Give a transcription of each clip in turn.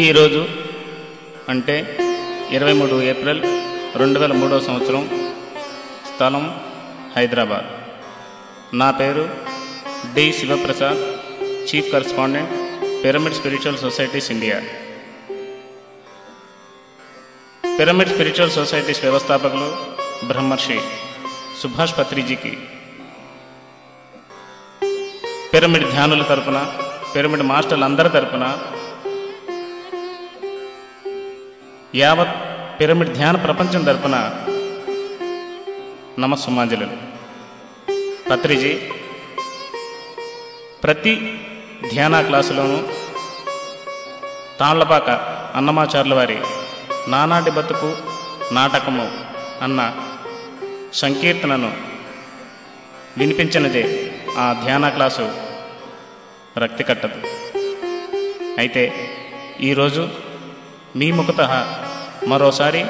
ఈరోజు అంటే ఇరవై మూడు ఏప్రిల్ రెండు వేల మూడో సంవత్సరం స్థలం హైదరాబాద్. నా పేరు D Shivaprasad chief correspondent pyramid spiritual societies India. Pyramid spiritual societies వ్యవస్థాపకులు బ్రహ్మర్షి సుభాష్ పత్రిజీకి. పిరమిడ్ ధ్యానుల తరపున పిరమిడ్ మాస్టర్లందరి తరపున యావత్ పిరమిడ్ ధ్యాన ప్రపంచం తరపున నమస్సుమాంజలు పత్రిజీ ప్రతి ధ్యాన క్లాసులోనూ తాళ్ళపాక అన్నమాచార్యుల వారి నానాటి బతుకు నాటకము అన్న సంకీర్తనను వినిపించినదే ఆ ధ్యాన క్లాసు రక్తి కట్టదు అయితే ఈరోజు మీ ముఖత మరోసారి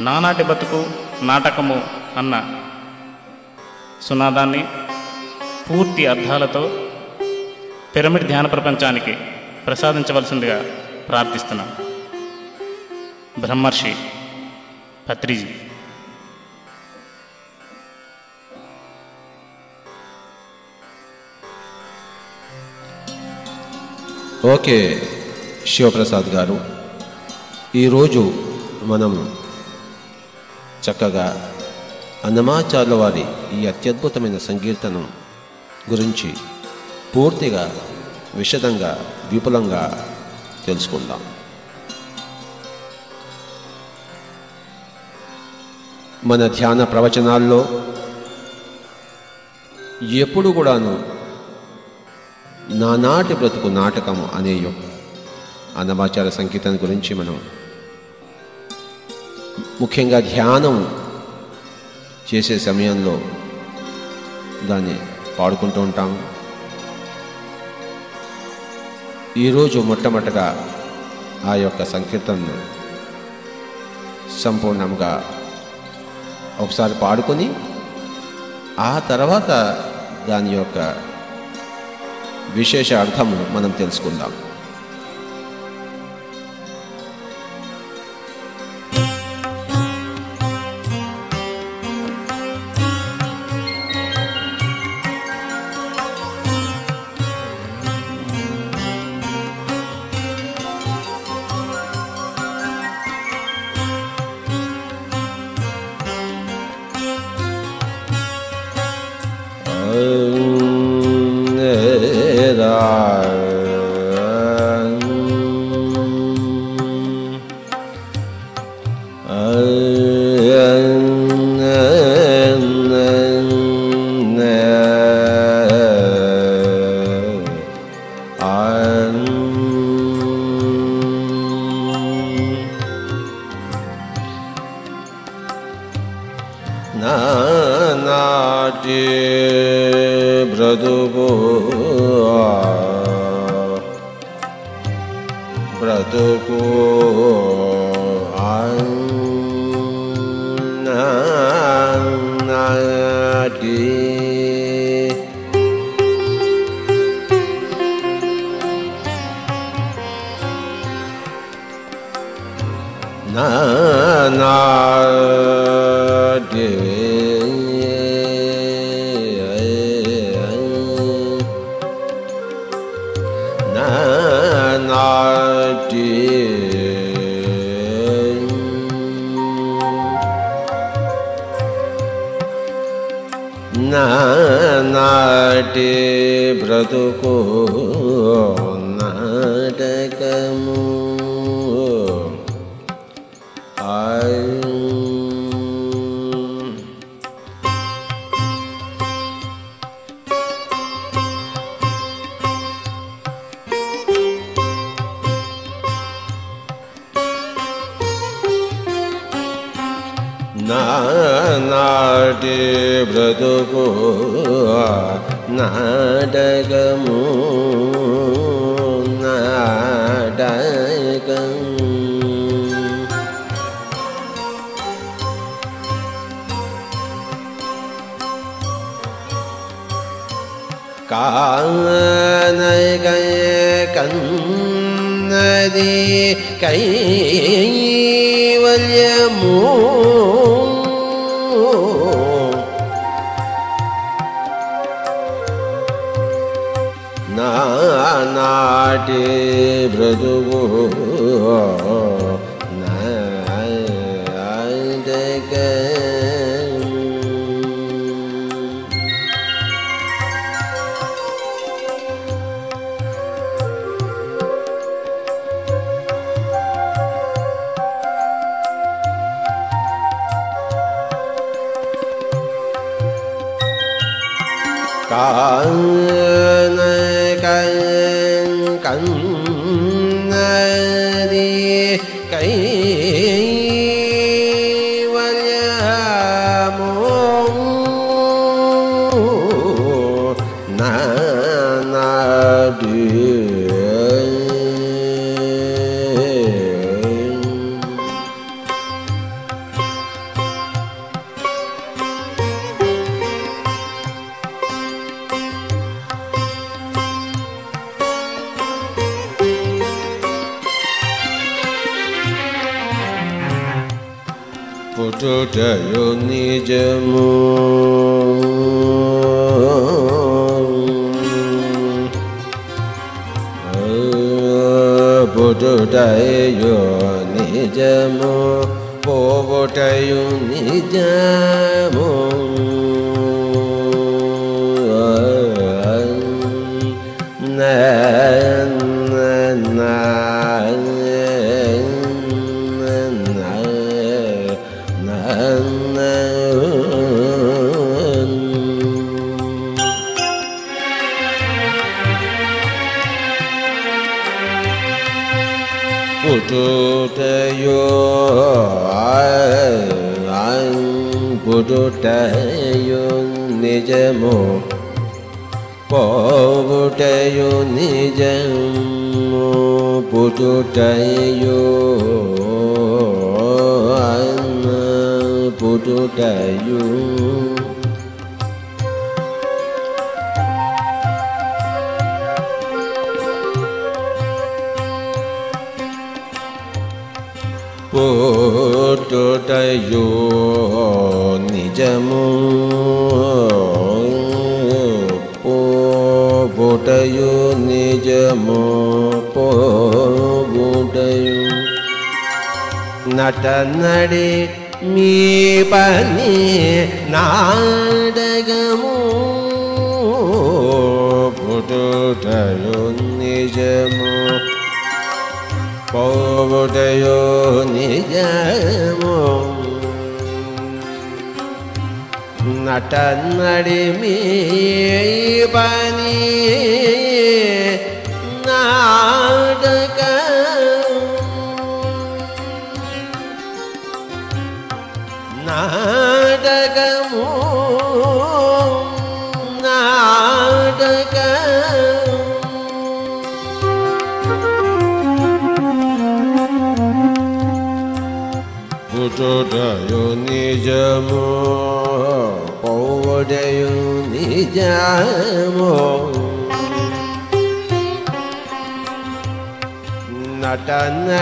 నానాటి బతుకు నాటకము అన్న సునాదాన్ని పూర్తి అర్థాలతో పిరమిడ్ ధ్యాన ప్రపంచానికి ప్రసాదించవలసిందిగా ప్రార్థిస్తున్నాం. బ్రహ్మర్షి పత్రిజీ. ఓకే శివప్రసాద్ గారు. ఈరోజు మనం చక్కగా అన్నమాచార్ల వారి ఈ అత్యద్భుతమైన సంకీర్తనం గురించి పూర్తిగా విశదంగా విపులంగా తెలుసుకుందాం. మన ధ్యాన ప్రవచనాల్లో ఎప్పుడు కూడాను నానాటి బ్రతుకు నాటకం అనే యొక్క అన్నమాచార సంగీతం గురించి మనం ముఖ్యంగా ధ్యానం చేసే సమయంలో దాన్ని పాడుకుంటూ ఉంటాము ఈరోజు మొట్టమొదటగా ఆ యొక్క సంకీర్తనను సంపూర్ణంగా ఒకసారి పాడుకొని ఆ తర్వాత దాని యొక్క విశేష అర్థము మనం తెలుసుకుందాం. प्राप भ्रतुको ngã trái cơ muôn ngã trái cơ cả nơi cây cảnh đi, cây vây muôn भ्रजु ने কুটুটায় নিজম পুটুটায় নিজম পোবটায় নিজম പോവുട്ടയും നിജമോ പോവുട്ടയോ നിജമോ പുതുട്ടയോ പുതുട്ടയോ পুটুটয়ো నిజము పోబుటయు నిజము పోబుటయు నట నడి మీ పని నాడగము పుట్టుటయు నిజము పోవుటయో నిజము നടന്നടിമീ പനി നാടക നാടകമോ Buddha Yoni Jamo उदयो निजामो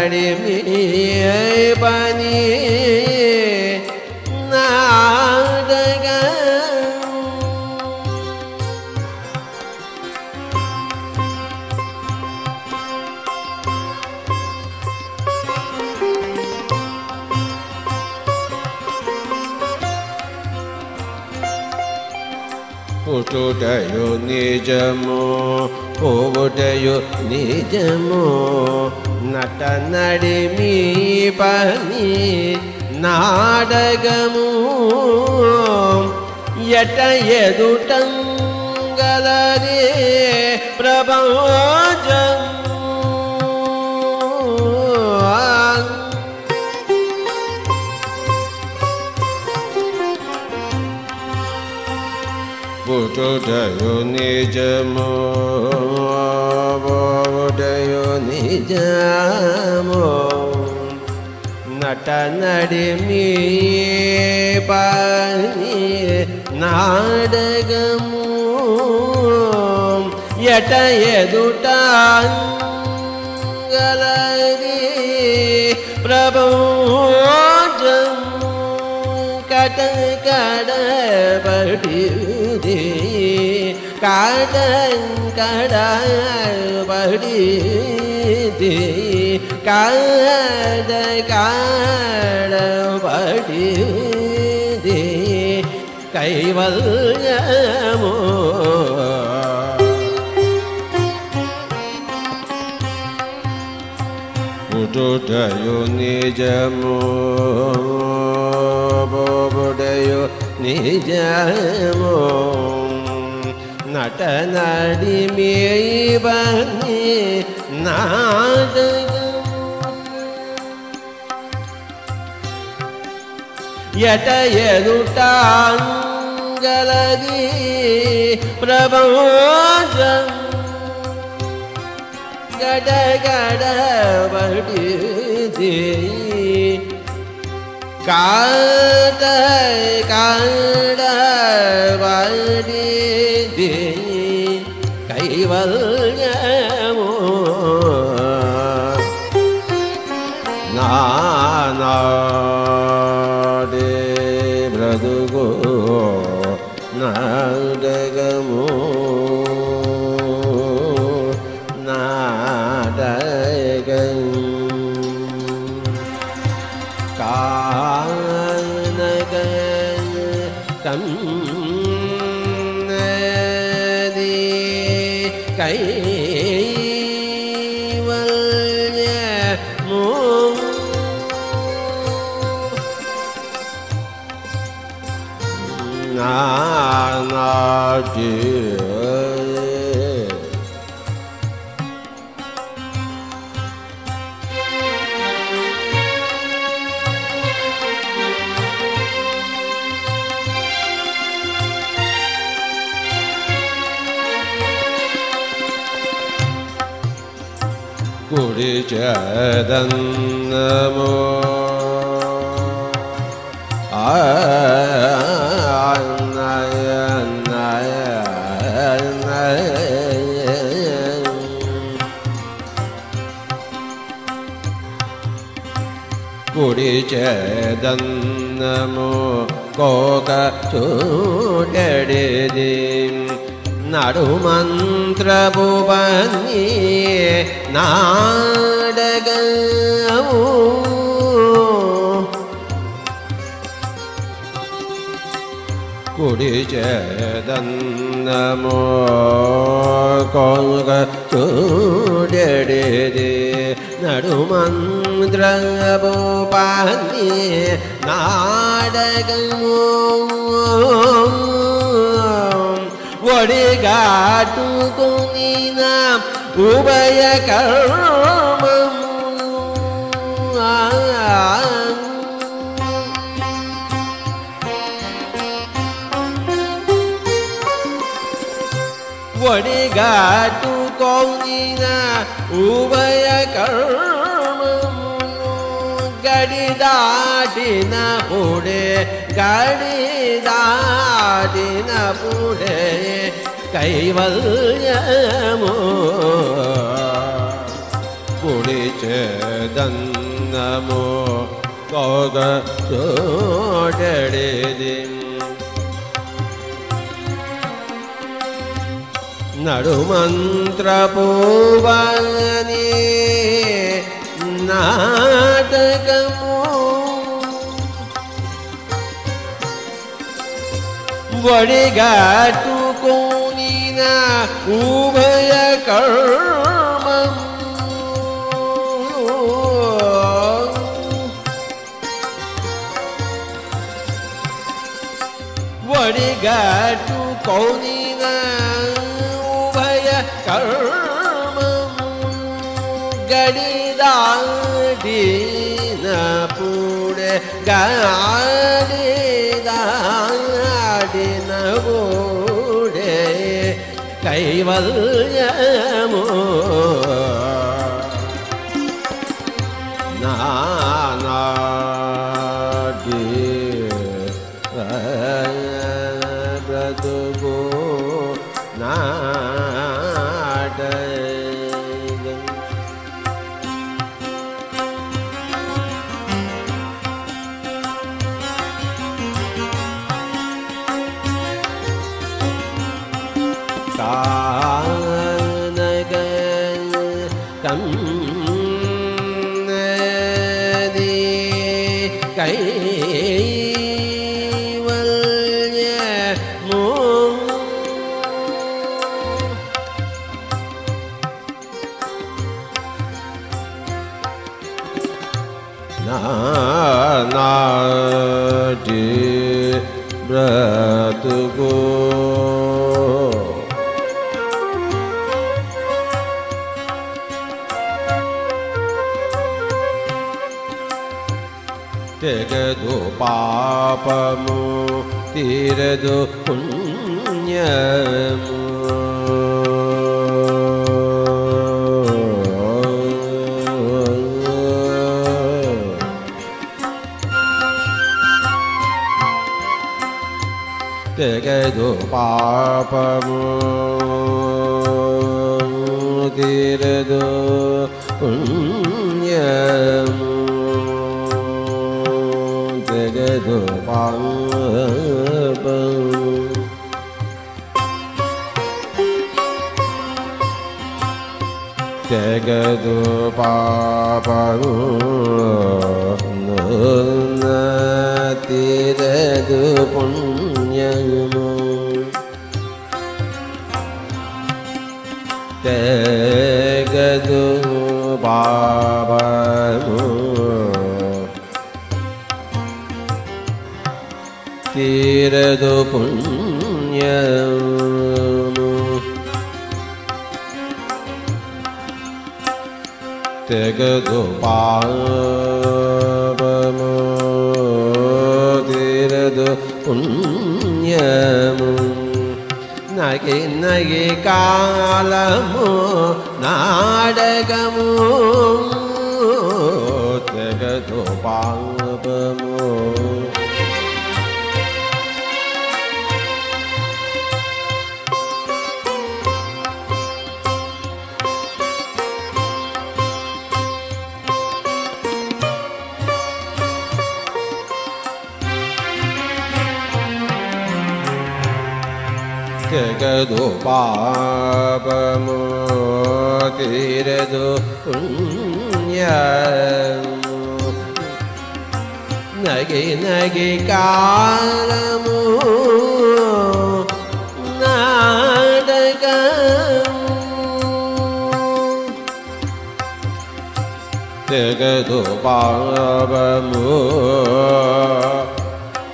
नटनडिमिये बनी ना పుట్టుటయు నిజము పోవుటయు నిజము. నట నడిమి పని నాడగము ఎట ఎదుటంగలదే ప్రభోజం. निजमो निजमो। नटनडमि परि नाडगमो। युटा गलरि प्रभु जम् कटी काकड़ा बड़ी दी काद काड़ बड़ी दी निज मो उदयो निज मो நடனடிமேவனே நாடகம். எடையதுட்டாங்கலதி பிரபோஜம் கடகடபடி காட காட வடி 哎。Kudichadannamo Aaaaaa കുടിച്ചതന്നമോ കോക ചൂടടി നടുമന്ത്രപുപങ്ങിയേ നാടകവൂ കുടിച്ചതന്നമോ കോക ചൂടടി നടുമന്ത്രോപാന്തി നാടകമോ ഒടികാട്ടുകുന്നീന ഉഭയ കർമ്മം ഒടികാട്ടു कौदिन उभयकर् गडिदा दिन पुडे गडिदा दिन पुणे कैवल्य मो नडुमन्त्रपूवने नाटकमो। वड़े उभयकर्मम् वडिगाटुकोनिना ടിതാടിന പൂടെ ഗാടിന കൂടെ കൈവല്യമോ na di ra tu go ತೆಗೆದು ಪಾಪಮು ತೀರದು ಪುಣ್ಯಮು തു പാപമു തീരതു പുണ്യമു ജഗതു പാപമു ജഗതു പാപമു തീരതു പുണ്യമു बो तीर दो पुण्य तेग गोपाल तीरदो पुण्य నగి నగి కాలము నాడకము പാപമോ തിരതു പുണ്യമോ നഗി നഗി കാലമോ നാടകം ജഗതു പാപമോ?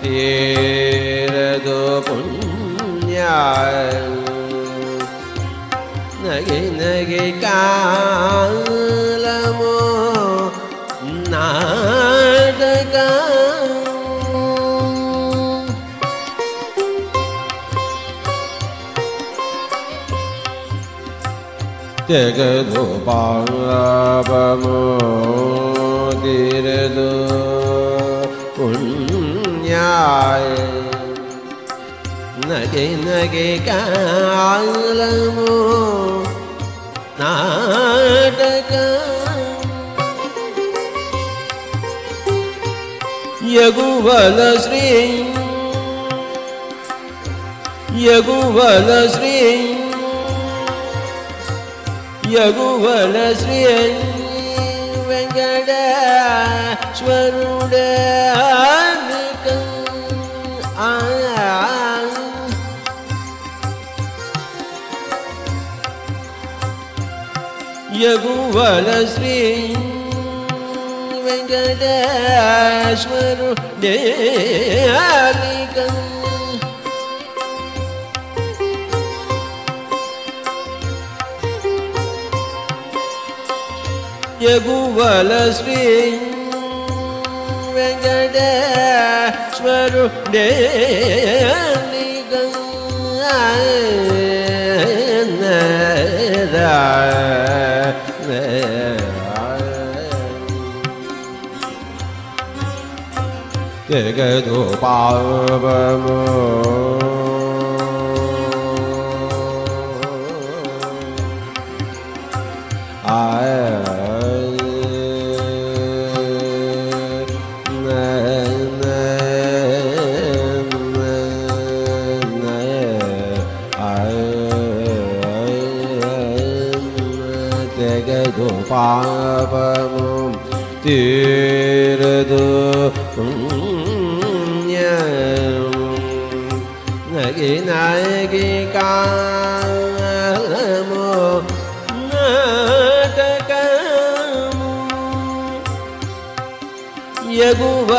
തിരതു പുണ്യ nagi nagi ca la mo na da ca te ga do pa ba mo di re do un nyai गे कलो नाटक यज्ञु भी यज्ञु भी यज्ञु भी Venkat स्वरु யகுவலஸ்ரீ வெங்கடேஸ்வரு தேரிகம் யகுவலஸ்ரீ வெங்கடேஸ்வரு தேரிகம் Yeah. Ye-ge-du-pa-ve-mu Ye-ge-du-pa-ve-mu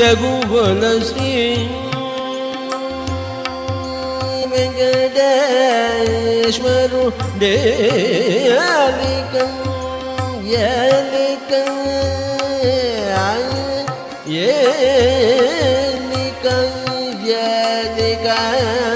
yagu valasi megadeshwaru de alikam yalikam ye nikam yalikam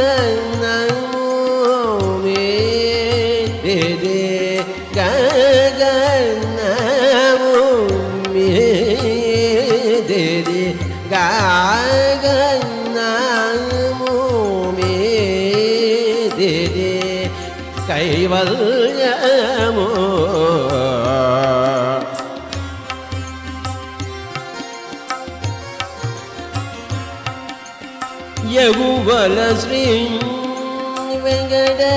श्रीं वेङ्कटेश्वरुण्डे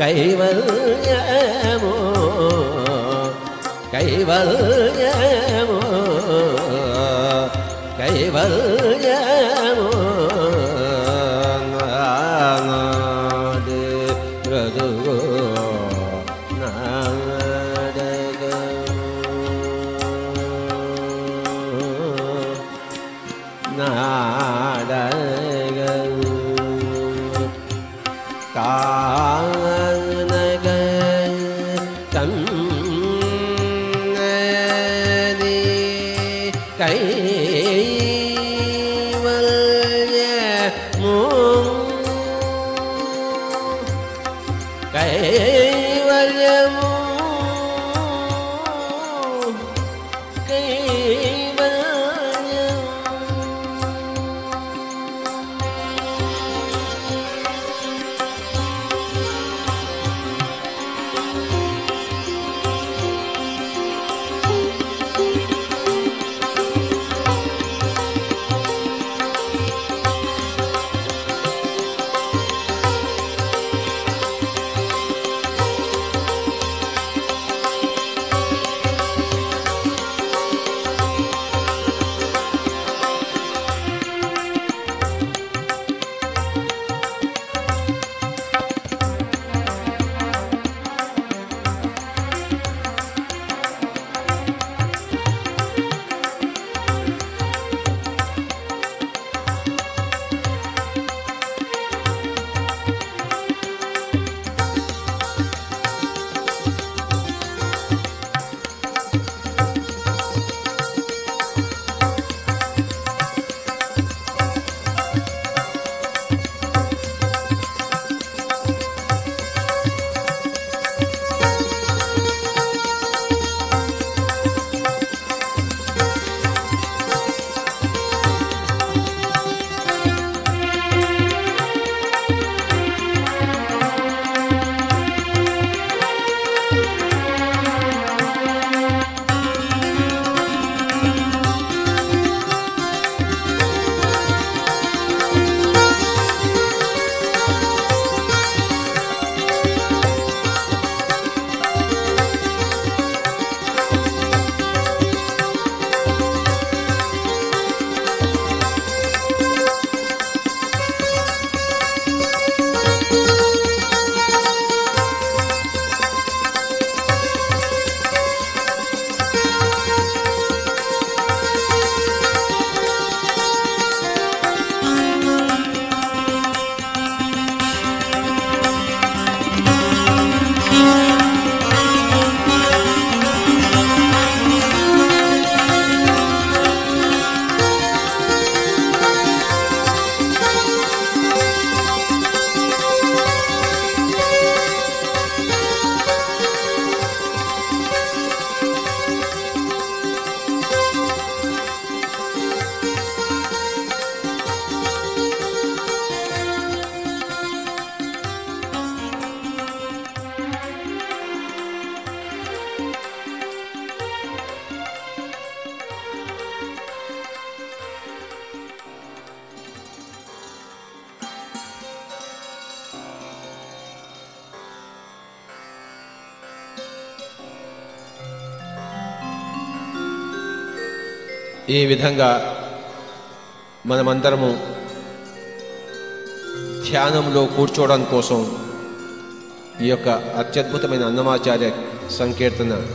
കൈവല്യമോ കൈവല്യമോ കൈവൽ ఈ విధంగా మనమందరము ధ్యానంలో కూర్చోవడం కోసం ఈ యొక్క అత్యద్భుతమైన అన్నమాచార్య సంకీర్తన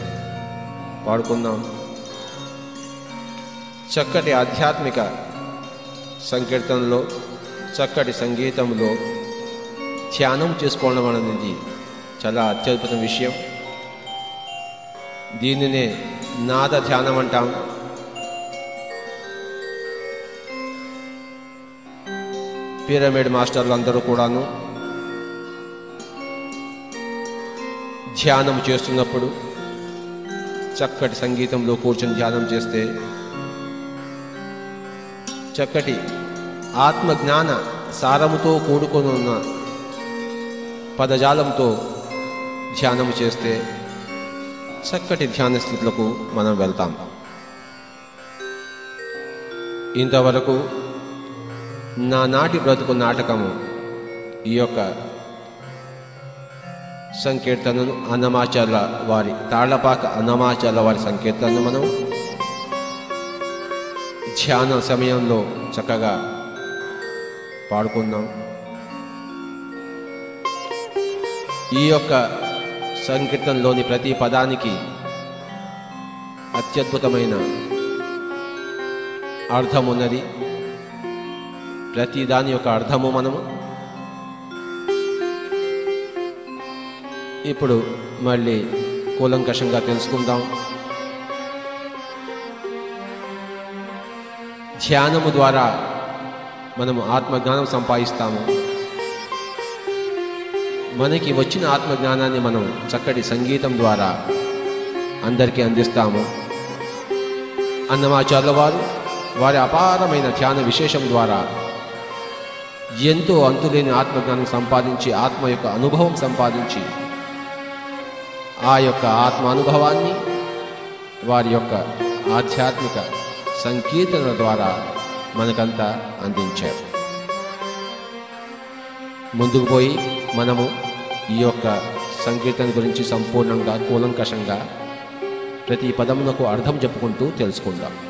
పాడుకుందాం. చక్కటి ఆధ్యాత్మిక సంకీర్తనలో చక్కటి సంగీతంలో ధ్యానం చేసుకోవడం అనేది చాలా అత్యద్భుత విషయం. దీనినే నాద ధ్యానం అంటాం. పిరమిడ్ మాస్టర్లు అందరూ కూడాను ధ్యానం చేస్తున్నప్పుడు చక్కటి సంగీతంలో కూర్చొని ధ్యానం చేస్తే చక్కటి ఆత్మజ్ఞాన సారముతో కూడుకొని ఉన్న పదజాలంతో ధ్యానం చేస్తే చక్కటి ధ్యాన స్థితులకు మనం వెళ్తాం. ఇంతవరకు నానాటి బ్రతుకు నాటకము ఈ యొక్క సంకీర్తనను అన్నమాచార్ల వారి తాళ్ళపాక అన్నమాచార్ల వారి సంకీర్తనను మనం ధ్యాన సమయంలో చక్కగా పాడుకుందాం. ఈ యొక్క సంకీర్తనలోని ప్రతి పదానికి అత్యద్భుతమైన అర్థం ఉన్నది ప్రతి దాని యొక్క అర్థము మనము. ఇప్పుడు మళ్ళీ కూలంకషంగా తెలుసుకుందాం. ధ్యానము ద్వారా మనము ఆత్మజ్ఞానం సంపాదిస్తాము. మనకి వచ్చిన ఆత్మజ్ఞానాన్ని మనం చక్కటి సంగీతం ద్వారా అందరికీ అందిస్తాము. అన్నమాచార్యుల వారు వారి అపారమైన ధ్యాన విశేషం ద్వారా ఎంతో అంతులేని ఆత్మజ్ఞానం సంపాదించి ఆత్మ యొక్క అనుభవం సంపాదించి ఆ యొక్క ఆత్మ అనుభవాన్ని వారి యొక్క ఆధ్యాత్మిక సంకీర్తనల ద్వారా మనకంతా అందించారు. ముందుకు పోయి మనము ఈ యొక్క సంకీర్తన గురించి సంపూర్ణంగా కూలంకషంగా ప్రతి పదమునకు అర్థం చెప్పుకుంటూ తెలుసుకుందాం.